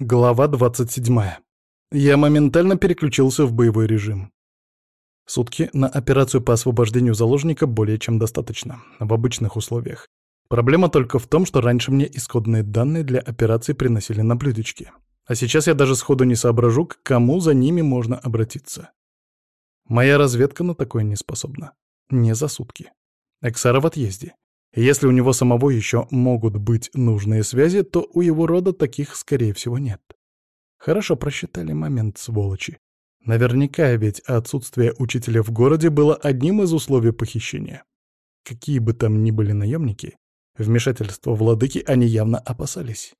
Глава 27. Я моментально переключился в боевой режим. Сутки на операцию по освобождению заложника более чем достаточно, в обычных условиях. Проблема только в том, что раньше мне исходные данные для операции приносили на блюдечке. А сейчас я даже сходу не соображу, к кому за ними можно обратиться. Моя разведка на такое не способна. Не за сутки. Эксара в отъезде. Если у него самого еще могут быть нужные связи, то у его рода таких, скорее всего, нет. Хорошо просчитали момент, сволочи. Наверняка ведь отсутствие учителя в городе было одним из условий похищения. Какие бы там ни были наемники, вмешательства владыки они явно опасались.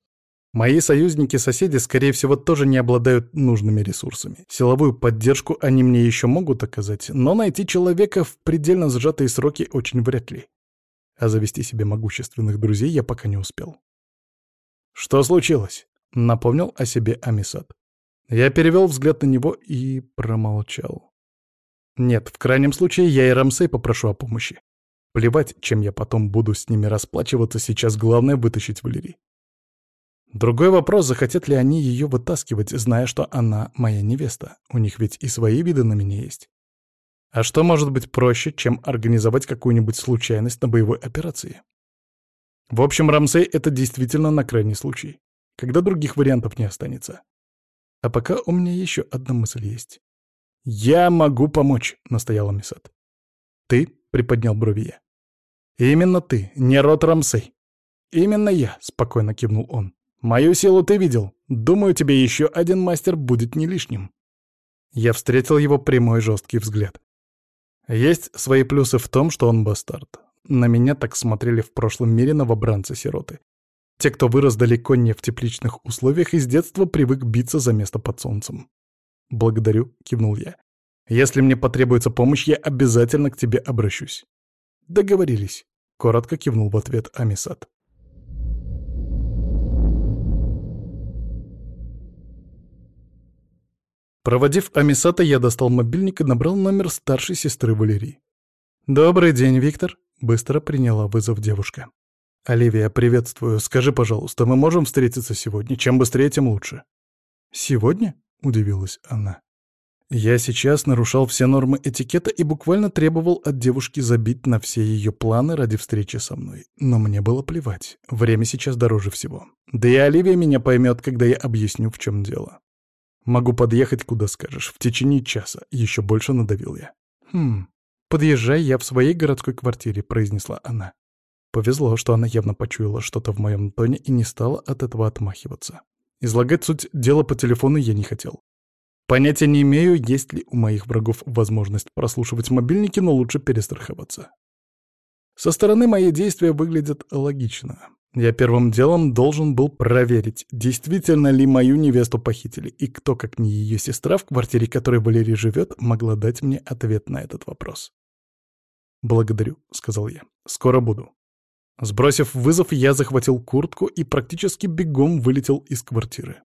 Мои союзники-соседи, скорее всего, тоже не обладают нужными ресурсами. Силовую поддержку они мне еще могут оказать, но найти человека в предельно сжатые сроки очень вряд ли а завести себе могущественных друзей я пока не успел. «Что случилось?» — напомнил о себе Амисад. Я перевел взгляд на него и промолчал. Нет, в крайнем случае я и Рамсей попрошу о помощи. Плевать, чем я потом буду с ними расплачиваться, сейчас главное вытащить Валерий. Другой вопрос, захотят ли они ее вытаскивать, зная, что она моя невеста. У них ведь и свои виды на меня есть. А что может быть проще, чем организовать какую-нибудь случайность на боевой операции? В общем, Рамсей — это действительно на крайний случай, когда других вариантов не останется. А пока у меня еще одна мысль есть. «Я могу помочь», — настояла Мисат. «Ты?» — приподнял брови я. «Именно ты, не род Рамсей». «Именно я», — спокойно кивнул он. «Мою силу ты видел. Думаю, тебе еще один мастер будет не лишним». Я встретил его прямой жесткий взгляд. Есть свои плюсы в том, что он бастард. На меня так смотрели в прошлом мире новобранцы-сироты. Те, кто вырос далеко не в тепличных условиях и с детства привык биться за место под солнцем. «Благодарю», — кивнул я. «Если мне потребуется помощь, я обязательно к тебе обращусь». «Договорились», — коротко кивнул в ответ Амисат. Проводив Амисата, я достал мобильник и набрал номер старшей сестры Валерии. «Добрый день, Виктор», — быстро приняла вызов девушка. «Оливия, приветствую. Скажи, пожалуйста, мы можем встретиться сегодня? Чем быстрее, тем лучше». «Сегодня?» — удивилась она. Я сейчас нарушал все нормы этикета и буквально требовал от девушки забить на все ее планы ради встречи со мной. Но мне было плевать. Время сейчас дороже всего. Да и Оливия меня поймет, когда я объясню, в чем дело. Могу подъехать, куда скажешь, в течение часа. Еще больше надавил я. Хм, подъезжай я в своей городской квартире, произнесла она. Повезло, что она явно почуяла что-то в моем тоне и не стала от этого отмахиваться. Излагать суть дела по телефону я не хотел. Понятия не имею, есть ли у моих врагов возможность прослушивать мобильники, но лучше перестраховаться. Со стороны мои действия выглядят логично. Я первым делом должен был проверить, действительно ли мою невесту похитили, и кто, как не ее сестра, в квартире которой Валерий живет, могла дать мне ответ на этот вопрос. «Благодарю», — сказал я. «Скоро буду». Сбросив вызов, я захватил куртку и практически бегом вылетел из квартиры.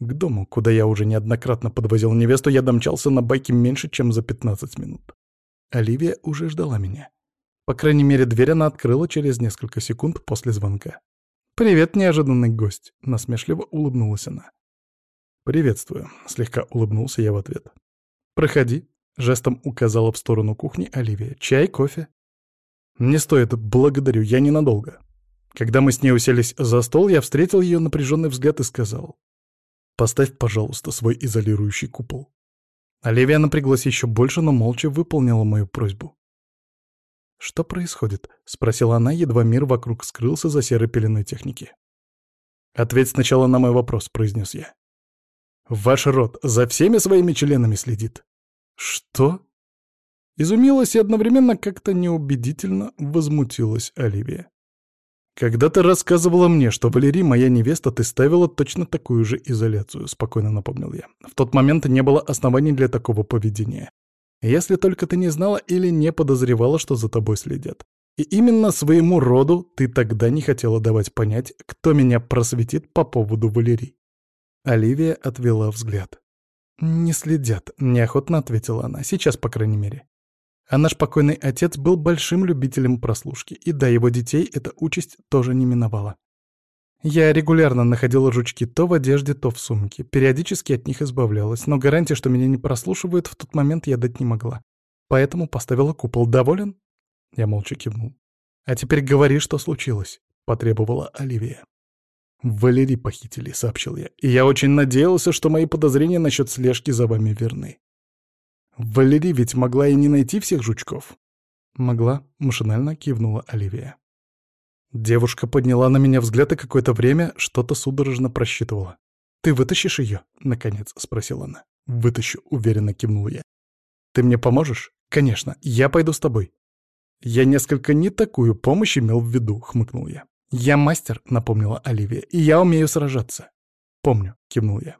К дому, куда я уже неоднократно подвозил невесту, я домчался на байке меньше, чем за 15 минут. Оливия уже ждала меня. По крайней мере, дверь она открыла через несколько секунд после звонка. «Привет, неожиданный гость», — насмешливо улыбнулась она. «Приветствую», — слегка улыбнулся я в ответ. «Проходи», — жестом указала в сторону кухни Оливия. «Чай, кофе?» «Не стоит, благодарю, я ненадолго». Когда мы с ней уселись за стол, я встретил ее напряженный взгляд и сказал. «Поставь, пожалуйста, свой изолирующий купол». Оливия напряглась еще больше, но молча выполнила мою просьбу. «Что происходит?» — спросила она, едва мир вокруг скрылся за серой пеленой техники. «Ответь сначала на мой вопрос», — произнес я. «Ваш род за всеми своими членами следит». «Что?» Изумилась и одновременно как-то неубедительно возмутилась Оливия. «Когда ты рассказывала мне, что Валерий моя невеста, ты ставила точно такую же изоляцию», — спокойно напомнил я. «В тот момент не было оснований для такого поведения. Если только ты не знала или не подозревала, что за тобой следят. И именно своему роду ты тогда не хотела давать понять, кто меня просветит по поводу Валерий. Оливия отвела взгляд. «Не следят», — неохотно ответила она, сейчас, по крайней мере. А наш покойный отец был большим любителем прослушки, и да, его детей эта участь тоже не миновала. Я регулярно находила жучки то в одежде, то в сумке. Периодически от них избавлялась, но гарантии, что меня не прослушивают, в тот момент я дать не могла. Поэтому поставила купол. Доволен? Я молча кивнул. «А теперь говори, что случилось», — потребовала Оливия. «Валерий похитили», — сообщил я. «И я очень надеялся, что мои подозрения насчет слежки за вами верны». «Валерий ведь могла и не найти всех жучков». «Могла», — машинально кивнула Оливия. Девушка подняла на меня взгляд и какое-то время что-то судорожно просчитывала. «Ты вытащишь ее?» — наконец спросила она. «Вытащу», — уверенно кивнул я. «Ты мне поможешь?» «Конечно, я пойду с тобой». «Я несколько не такую помощь имел в виду», — хмыкнул я. «Я мастер», — напомнила Оливия, — «и я умею сражаться». «Помню», — кивнул я.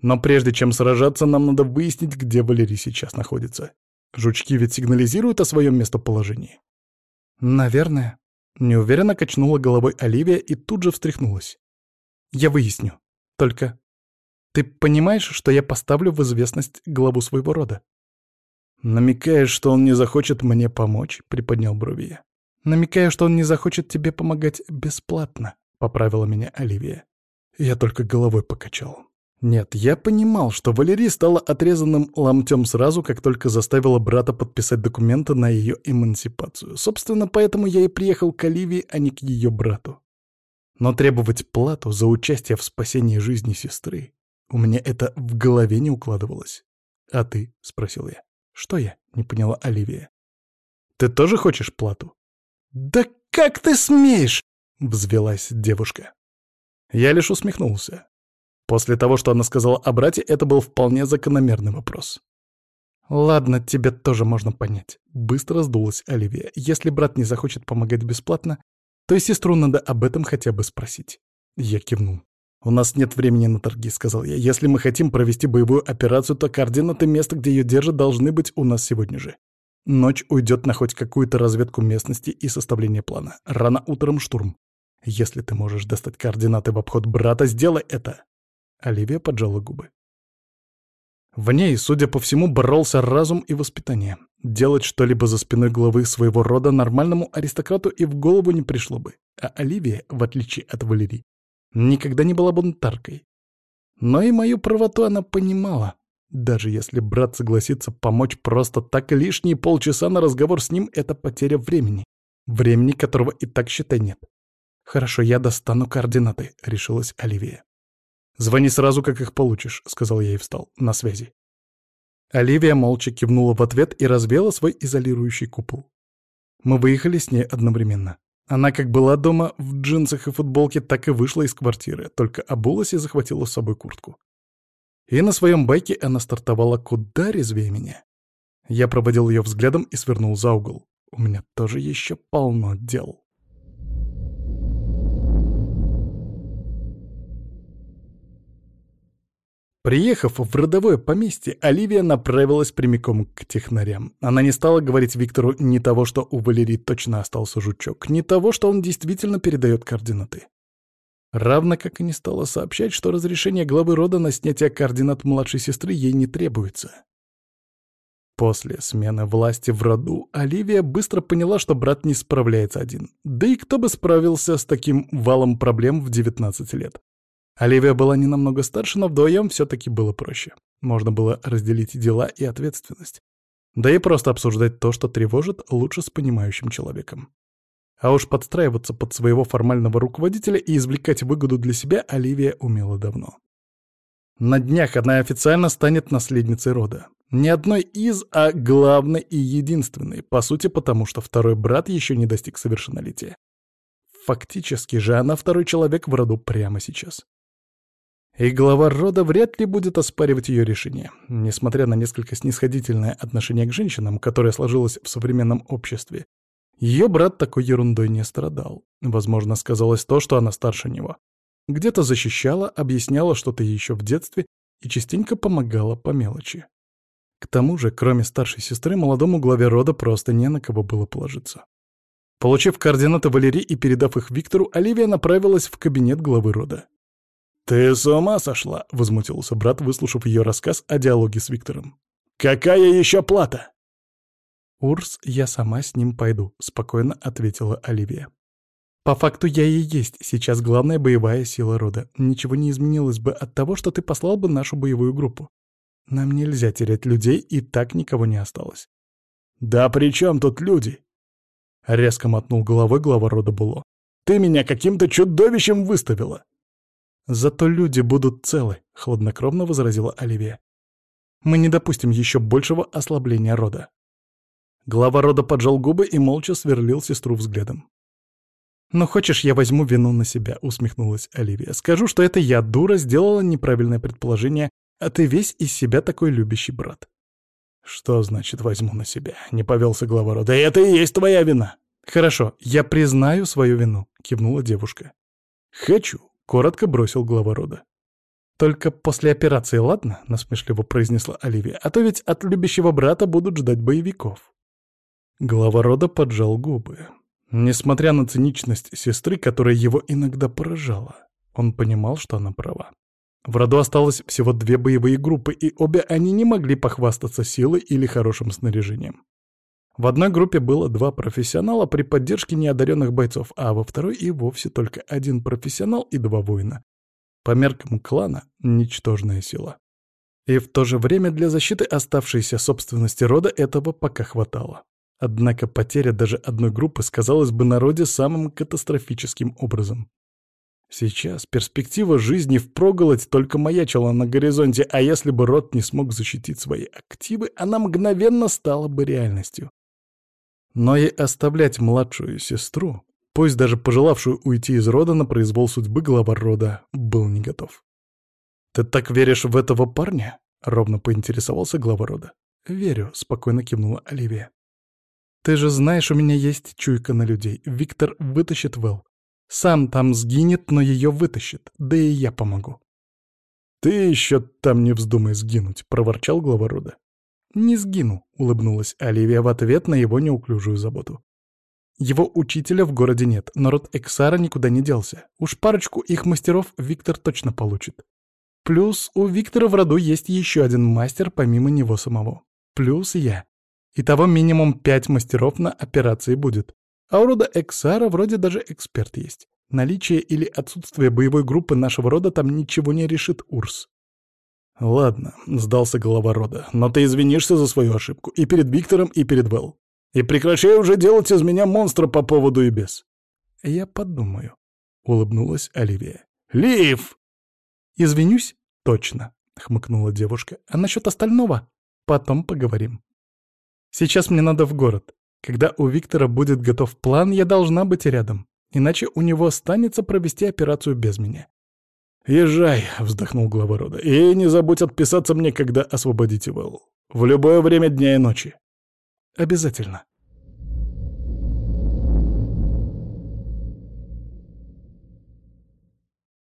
«Но прежде чем сражаться, нам надо выяснить, где Валерий сейчас находится. Жучки ведь сигнализируют о своем местоположении». «Наверное», Неуверенно качнула головой Оливия и тут же встряхнулась. «Я выясню. Только ты понимаешь, что я поставлю в известность главу своего рода?» «Намекаешь, что он не захочет мне помочь?» — приподнял брови я. «Намекаю, что он не захочет тебе помогать бесплатно», — поправила меня Оливия. Я только головой покачал. Нет, я понимал, что Валерий стала отрезанным ломтем сразу, как только заставила брата подписать документы на ее эмансипацию. Собственно, поэтому я и приехал к Оливии, а не к ее брату. Но требовать плату за участие в спасении жизни сестры у меня это в голове не укладывалось. «А ты?» — спросил я. «Что я?» — не поняла Оливия. «Ты тоже хочешь плату?» «Да как ты смеешь?» — взвелась девушка. Я лишь усмехнулся. После того, что она сказала о брате, это был вполне закономерный вопрос. «Ладно, тебе тоже можно понять», — быстро сдулась Оливия. «Если брат не захочет помогать бесплатно, то и сестру надо об этом хотя бы спросить». Я кивнул. «У нас нет времени на торги», — сказал я. «Если мы хотим провести боевую операцию, то координаты места, где ее держат, должны быть у нас сегодня же. Ночь уйдет на хоть какую-то разведку местности и составление плана. Рано утром штурм. Если ты можешь достать координаты в обход брата, сделай это. Оливия поджала губы. В ней, судя по всему, боролся разум и воспитание. Делать что-либо за спиной главы своего рода нормальному аристократу и в голову не пришло бы. А Оливия, в отличие от Валерии, никогда не была бунтаркой. Но и мою правоту она понимала. Даже если брат согласится помочь просто так, лишние полчаса на разговор с ним — это потеря времени. Времени, которого и так, считай, нет. «Хорошо, я достану координаты», — решилась Оливия. «Звони сразу, как их получишь», — сказал я и встал. «На связи». Оливия молча кивнула в ответ и развела свой изолирующий купол. Мы выехали с ней одновременно. Она как была дома в джинсах и футболке, так и вышла из квартиры, только обулась и захватила с собой куртку. И на своем байке она стартовала куда резвее меня. Я проводил ее взглядом и свернул за угол. У меня тоже еще полно дел. Приехав в родовое поместье, Оливия направилась прямиком к технарям. Она не стала говорить Виктору ни того, что у Валерии точно остался жучок, ни того, что он действительно передает координаты. Равно как и не стала сообщать, что разрешение главы рода на снятие координат младшей сестры ей не требуется. После смены власти в роду Оливия быстро поняла, что брат не справляется один. Да и кто бы справился с таким валом проблем в 19 лет? Оливия была не намного старше, но вдвоем все-таки было проще. Можно было разделить дела и ответственность. Да и просто обсуждать то, что тревожит, лучше с понимающим человеком. А уж подстраиваться под своего формального руководителя и извлекать выгоду для себя Оливия умела давно. На днях она официально станет наследницей рода. Не одной из, а главной и единственной, по сути потому, что второй брат еще не достиг совершеннолетия. Фактически же она второй человек в роду прямо сейчас. И глава рода вряд ли будет оспаривать ее решение. Несмотря на несколько снисходительное отношение к женщинам, которое сложилось в современном обществе, ее брат такой ерундой не страдал. Возможно, сказалось то, что она старше него. Где-то защищала, объясняла что-то еще в детстве и частенько помогала по мелочи. К тому же, кроме старшей сестры, молодому главе рода просто не на кого было положиться. Получив координаты Валерии и передав их Виктору, Оливия направилась в кабинет главы рода. «Ты с ума сошла?» — возмутился брат, выслушав ее рассказ о диалоге с Виктором. «Какая еще плата?» «Урс, я сама с ним пойду», — спокойно ответила Оливия. По факту я и есть сейчас главная боевая сила рода. Ничего не изменилось бы от того, что ты послал бы нашу боевую группу. Нам нельзя терять людей, и так никого не осталось. «Да при чем тут люди?» Резко мотнул головой глава рода Було. «Ты меня каким-то чудовищем выставила!» «Зато люди будут целы», — хладнокровно возразила Оливия. «Мы не допустим еще большего ослабления рода». Глава рода поджал губы и молча сверлил сестру взглядом. «Ну, хочешь, я возьму вину на себя», — усмехнулась Оливия. «Скажу, что это я, дура, сделала неправильное предположение, а ты весь из себя такой любящий брат». «Что значит возьму на себя?» — не повелся глава рода. «Это и есть твоя вина!» «Хорошо, я признаю свою вину», — кивнула девушка. «Хочу», — коротко бросил глава рода. «Только после операции, ладно?» — насмешливо произнесла Оливия. «А то ведь от любящего брата будут ждать боевиков». Глава рода поджал губы. Несмотря на циничность сестры, которая его иногда поражала, он понимал, что она права. В роду осталось всего две боевые группы, и обе они не могли похвастаться силой или хорошим снаряжением. В одной группе было два профессионала при поддержке неодаренных бойцов, а во второй и вовсе только один профессионал и два воина. По меркам клана — ничтожная сила. И в то же время для защиты оставшейся собственности рода этого пока хватало. Однако потеря даже одной группы сказалась бы народе самым катастрофическим образом. Сейчас перспектива жизни впроголодь только маячила на горизонте, а если бы род не смог защитить свои активы, она мгновенно стала бы реальностью. Но и оставлять младшую сестру, пусть даже пожелавшую уйти из рода на произвол судьбы глава рода, был не готов. «Ты так веришь в этого парня?» — ровно поинтересовался глава рода. «Верю», — спокойно кивнула Оливия. «Ты же знаешь, у меня есть чуйка на людей. Виктор вытащит Вэл. Сам там сгинет, но ее вытащит. Да и я помогу». «Ты еще там не вздумай сгинуть», — проворчал глава рода. «Не сгину», — улыбнулась Оливия в ответ на его неуклюжую заботу. Его учителя в городе нет, но род Эксара никуда не делся. Уж парочку их мастеров Виктор точно получит. Плюс у Виктора в роду есть еще один мастер помимо него самого. Плюс я. Итого минимум пять мастеров на операции будет. А у рода Эксара вроде даже эксперт есть. Наличие или отсутствие боевой группы нашего рода там ничего не решит Урс. «Ладно», — сдался глава рода, — «но ты извинишься за свою ошибку и перед Виктором, и перед Вэл. И прекращай уже делать из меня монстра по поводу и без». «Я подумаю», — улыбнулась Оливия. «Лив!» «Извинюсь? Точно», — хмыкнула девушка. «А насчет остального? Потом поговорим». Сейчас мне надо в город. Когда у Виктора будет готов план, я должна быть рядом. Иначе у него останется провести операцию без меня. «Езжай», — вздохнул глава рода, — «и не забудь отписаться мне, когда освободите Вэл. В любое время дня и ночи». «Обязательно»,